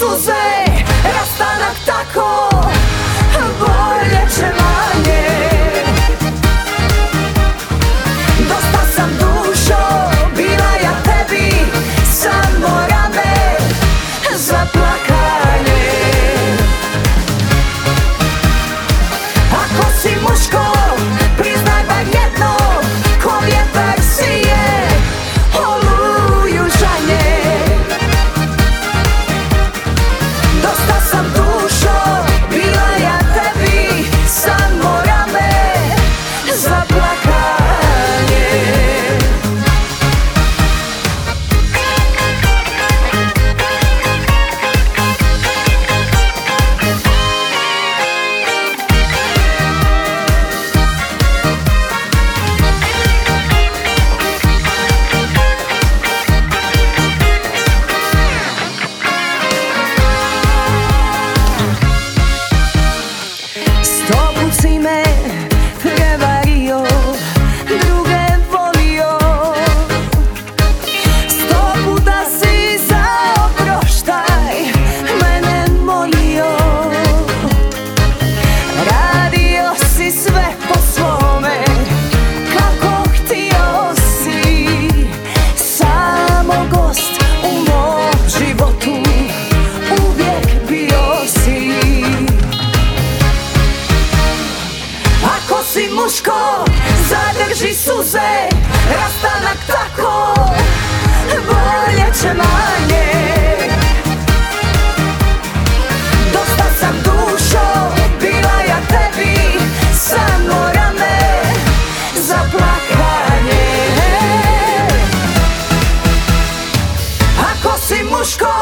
Suze rastanak tako Bolje će Stop. up? si muško, zadrži suze, rastanak tako, bolje će manje. Dosta sam dušo, bila ja tebi, samo rame za plakanje. Ako si muško,